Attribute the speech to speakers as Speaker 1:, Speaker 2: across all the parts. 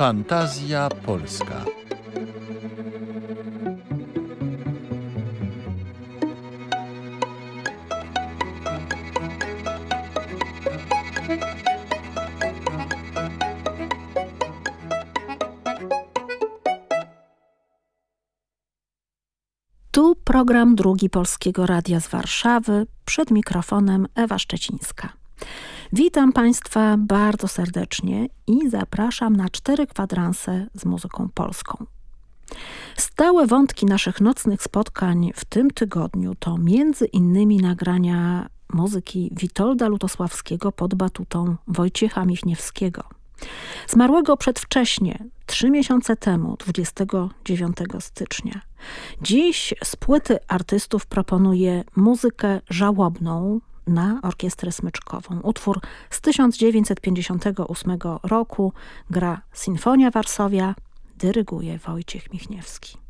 Speaker 1: Fantazja Polska.
Speaker 2: Tu program drugi Polskiego Radia z Warszawy. Przed mikrofonem Ewa Szczecińska. Witam Państwa bardzo serdecznie i zapraszam na cztery kwadranse z muzyką polską. Stałe wątki naszych nocnych spotkań w tym tygodniu to między innymi nagrania muzyki Witolda Lutosławskiego pod batutą Wojciecha Michniewskiego. Zmarłego przedwcześnie, trzy miesiące temu, 29 stycznia. Dziś z płyty artystów proponuję muzykę żałobną, na orkiestrę smyczkową. Utwór z 1958 roku gra Sinfonia Warszawia, dyryguje Wojciech Michniewski.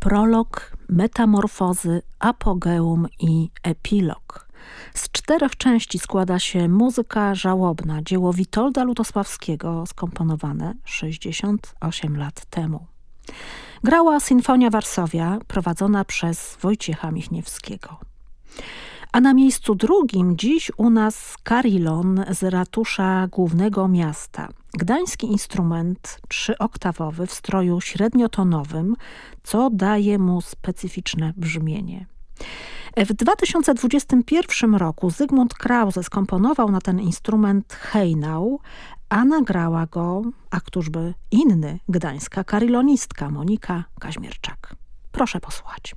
Speaker 2: Prolog, metamorfozy, apogeum i epilog. Z czterech części składa się muzyka żałobna, dzieło Witolda Lutosławskiego, skomponowane 68 lat temu. Grała Sinfonia Warszawia, prowadzona przez Wojciecha Michniewskiego. A na miejscu drugim dziś u nas Karilon z ratusza głównego miasta. Gdański instrument trzyoktawowy w stroju średniotonowym, co daje mu specyficzne brzmienie. W 2021 roku Zygmunt Krause skomponował na ten instrument Hejnał, a nagrała go, a któżby inny, gdańska karylonistka Monika Kaźmierczak. Proszę posłuchać.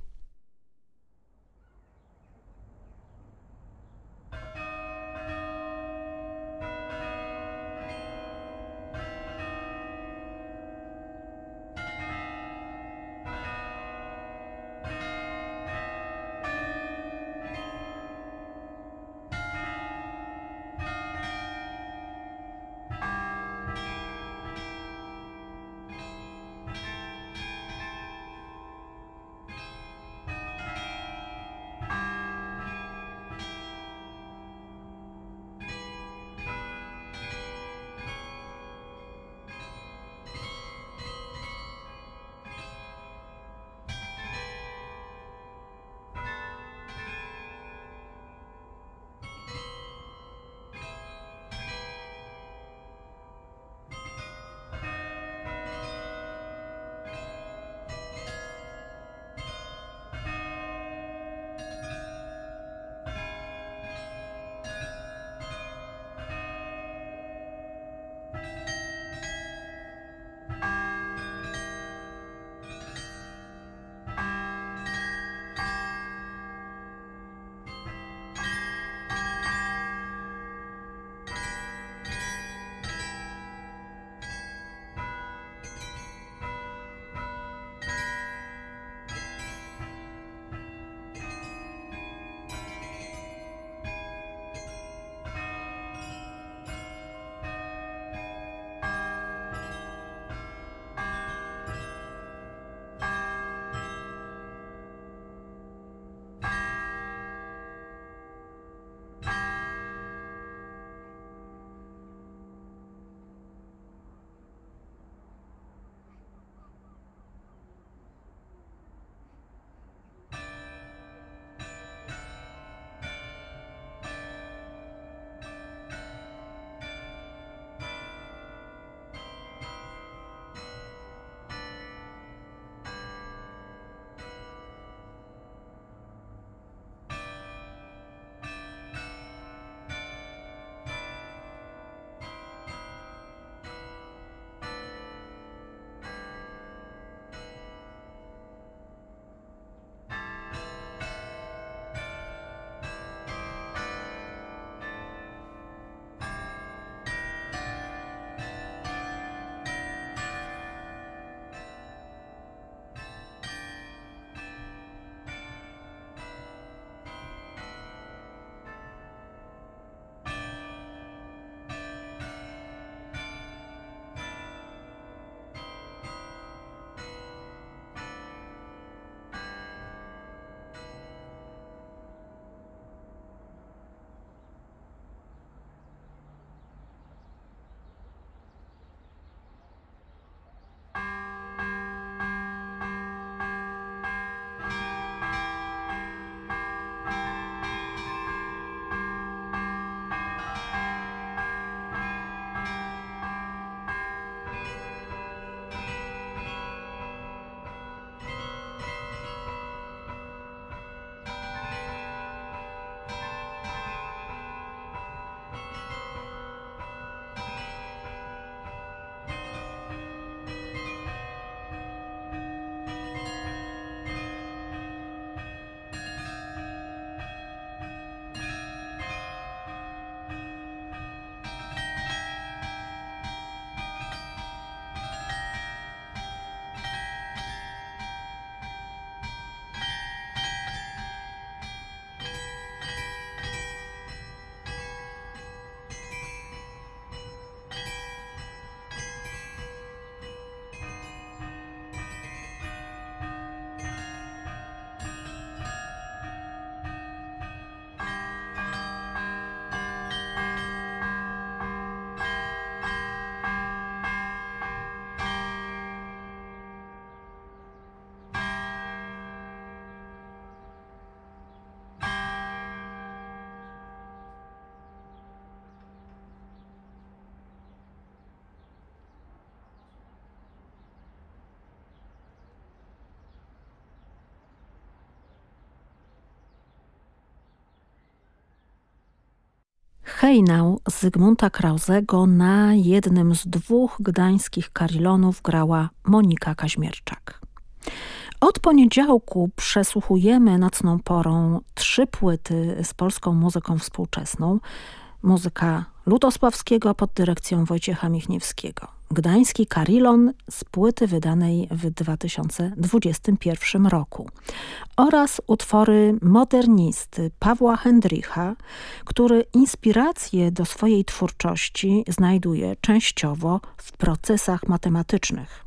Speaker 2: Hejnał Zygmunta Krauzego na jednym z dwóch gdańskich karilonów grała Monika Kaźmierczak. Od poniedziałku przesłuchujemy nocną porą trzy płyty z polską muzyką współczesną. Muzyka Ludosławskiego pod dyrekcją Wojciecha Michniewskiego. Gdański Karilon z płyty wydanej w 2021 roku oraz utwory modernisty Pawła Hendricha, który inspirację do swojej twórczości znajduje częściowo w procesach matematycznych.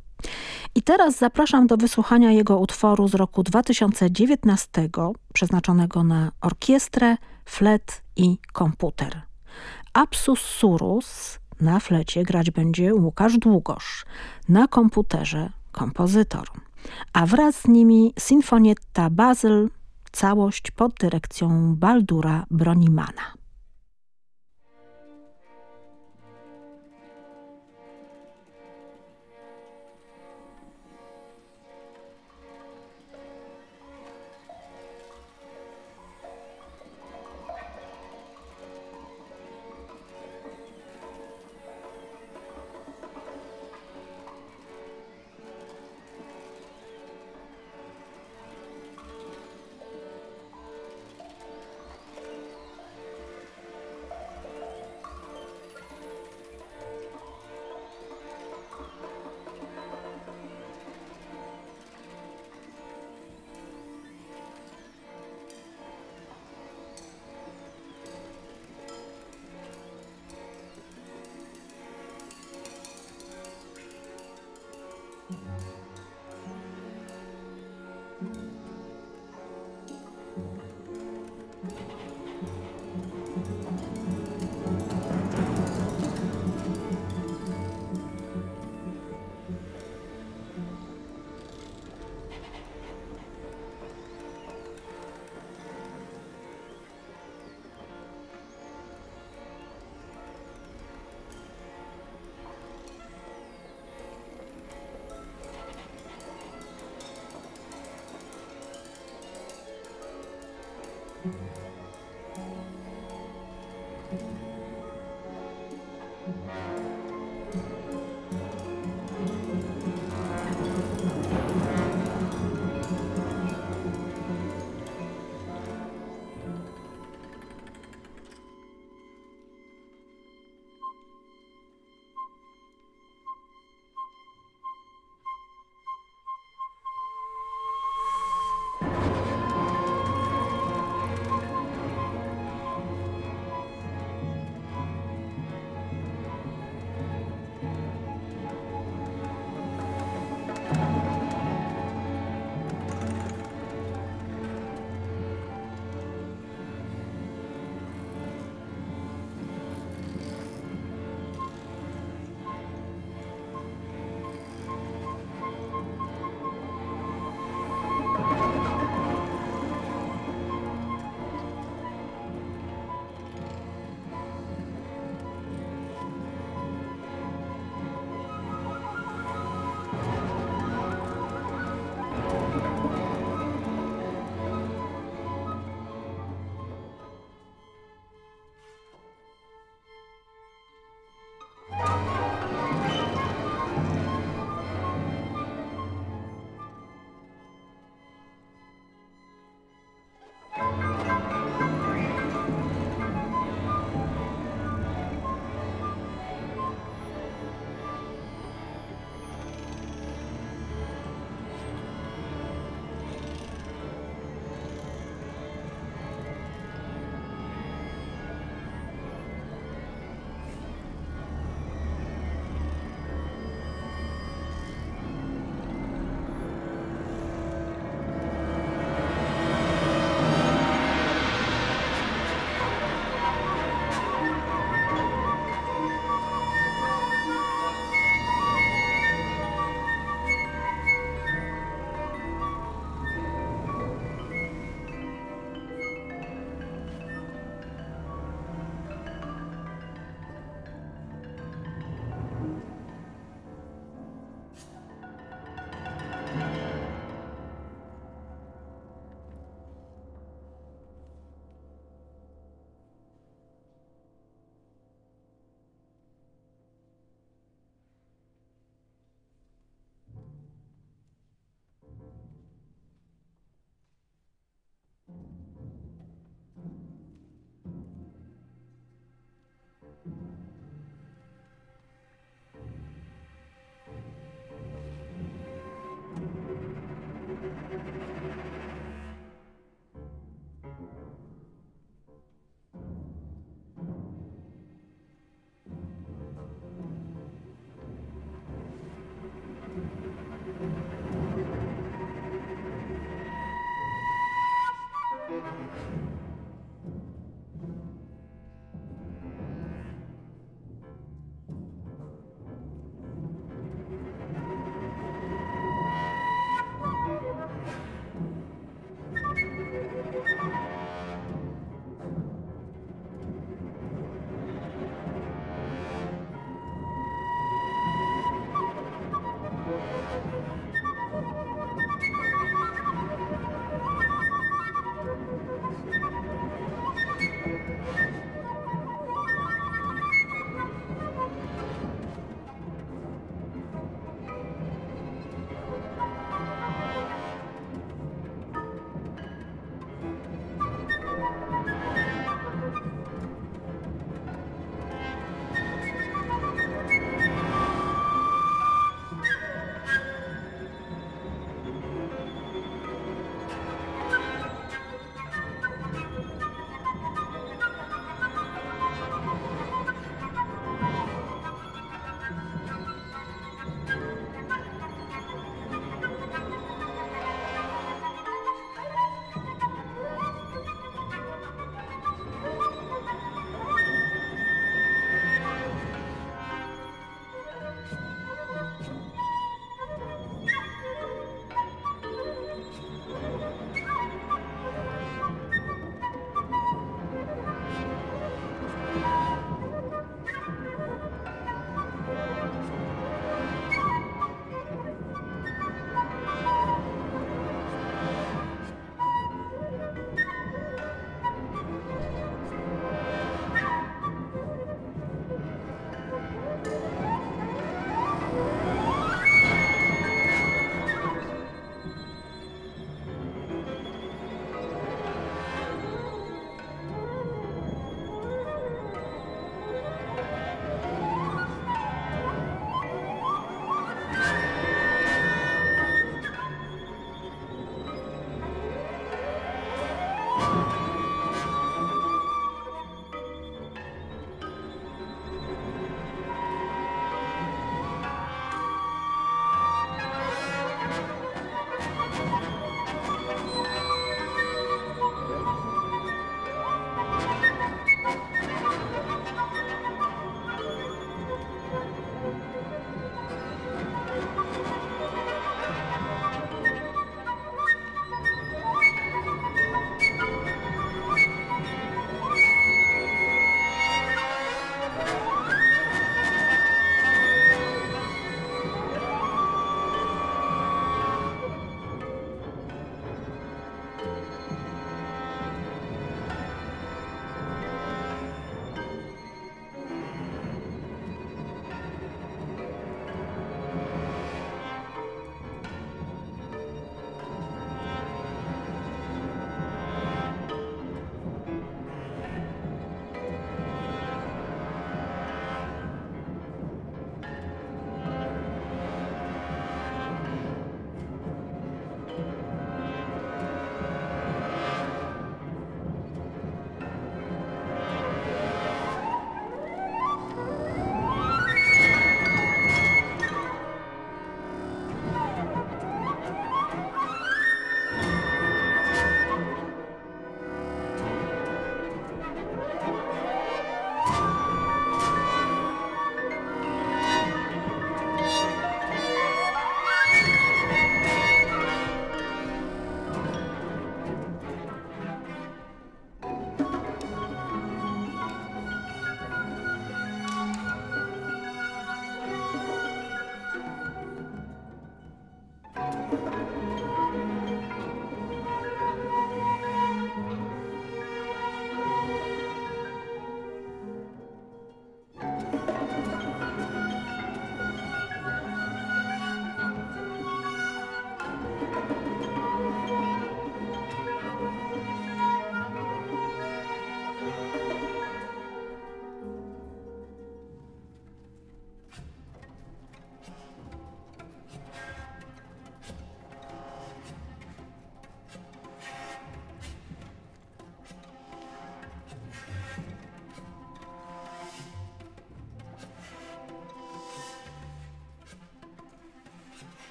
Speaker 2: I teraz zapraszam do wysłuchania jego utworu z roku 2019, przeznaczonego na orkiestrę, flet i komputer. Apsus Surus na flecie grać będzie Łukasz Długosz, na komputerze kompozytor, a wraz z nimi Sinfonietta Basel, całość pod dyrekcją Baldura Bronimana.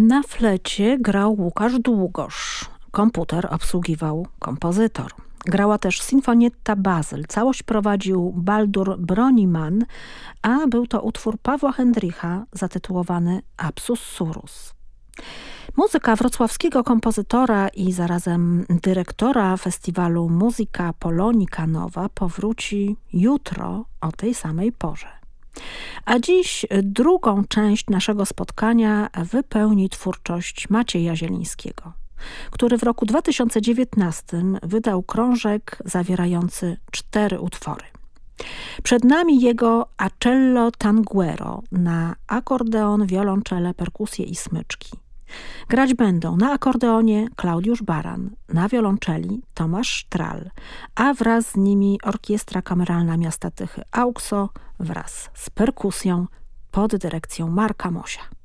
Speaker 2: Na flecie grał Łukasz Długosz. Komputer obsługiwał kompozytor. Grała też Sinfonietta Basel. Całość prowadził Baldur Broniman, a był to utwór Pawła Hendricha zatytułowany Absus Surus. Muzyka wrocławskiego kompozytora i zarazem dyrektora festiwalu Muzyka Polonika Nowa powróci jutro o tej samej porze. A dziś drugą część naszego spotkania wypełni twórczość Macieja Zielińskiego, który w roku 2019 wydał krążek zawierający cztery utwory. Przed nami jego Acello Tanguero na akordeon, wiolonczele, perkusję i smyczki. Grać będą na akordeonie Klaudiusz Baran, na wiolonczeli Tomasz Stral, a wraz z nimi Orkiestra Kameralna Miasta Tychy Auxo wraz z perkusją pod dyrekcją Marka Mosia.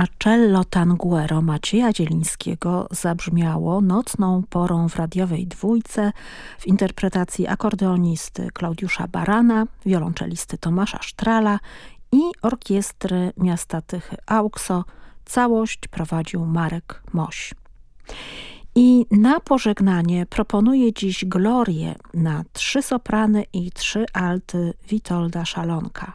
Speaker 2: A cello tanguero Macieja Dzielińskiego zabrzmiało nocną porą w radiowej dwójce w interpretacji akordeonisty Klaudiusza Barana, wiolonczelisty Tomasza Sztrala i orkiestry miasta Tychy Aukso. Całość prowadził Marek Moś. I na pożegnanie proponuję dziś Glorię na trzy soprany i trzy alty Witolda Szalonka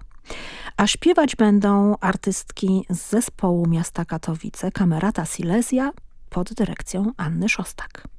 Speaker 2: a śpiewać będą artystki z zespołu miasta Katowice Kamerata Silesia pod dyrekcją Anny Szostak.